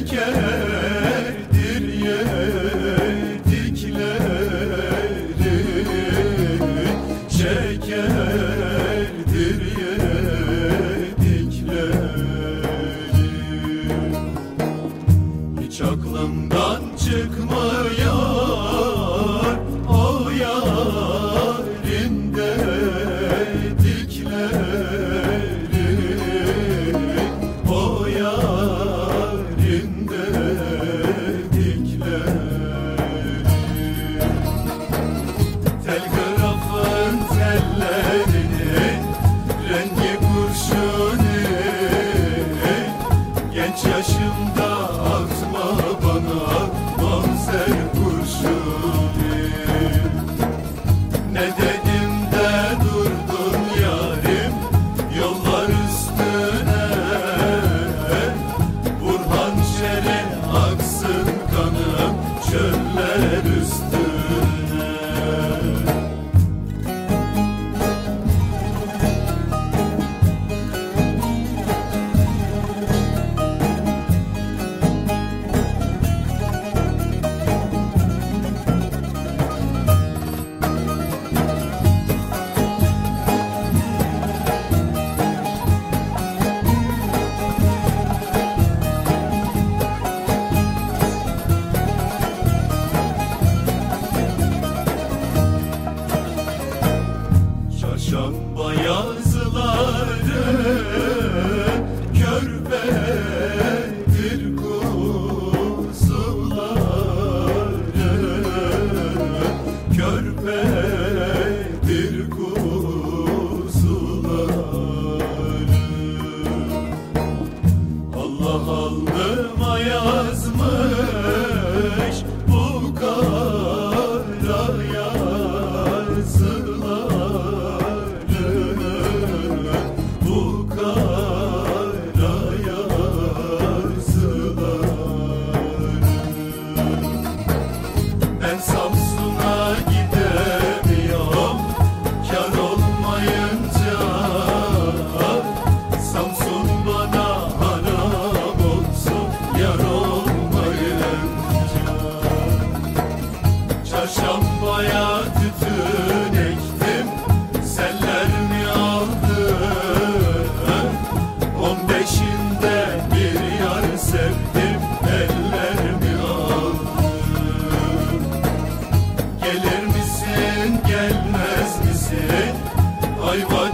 şekerdir yedikleri şekerdir yedikleri hiç aklımdan çıkmayan gönlüm. Lamba Hasrette bir yar sevdim ellerimi aldım. Gelir misin gelmez misin? Ayva